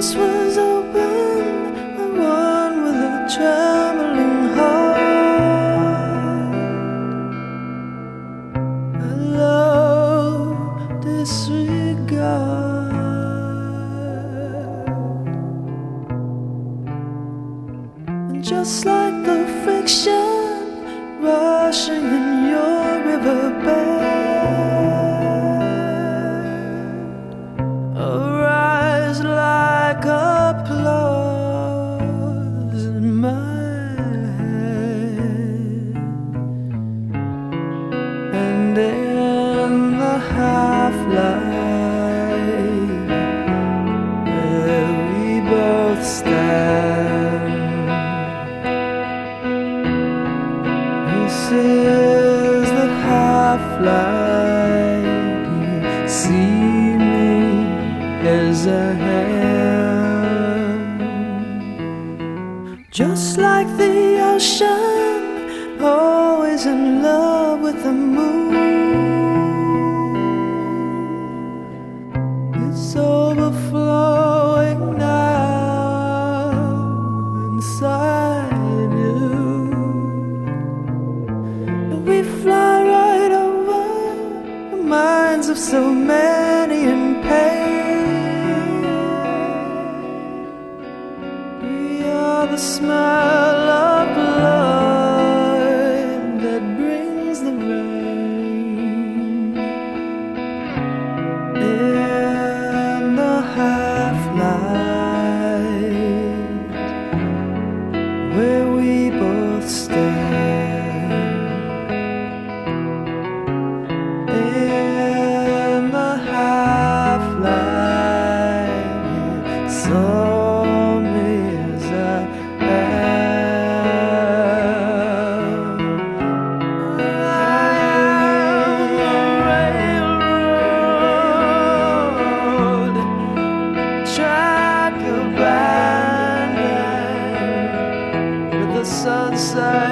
once was open, the one with a trembling heart. A love disregard. And just like the friction rushing in your riverbed. In the half light where we both stand, this is the half light. You see me as I am. Just like the ocean, always in love with the moon. Smell of blood that brings the rain track